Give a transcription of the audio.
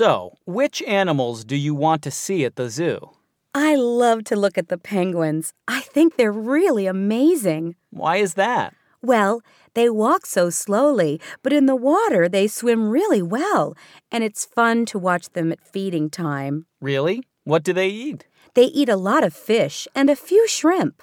So, which animals do you want to see at the zoo? I love to look at the penguins. I think they're really amazing. Why is that? Well, they walk so slowly, but in the water they swim really well, and it's fun to watch them at feeding time. Really? What do they eat? They eat a lot of fish and a few shrimp.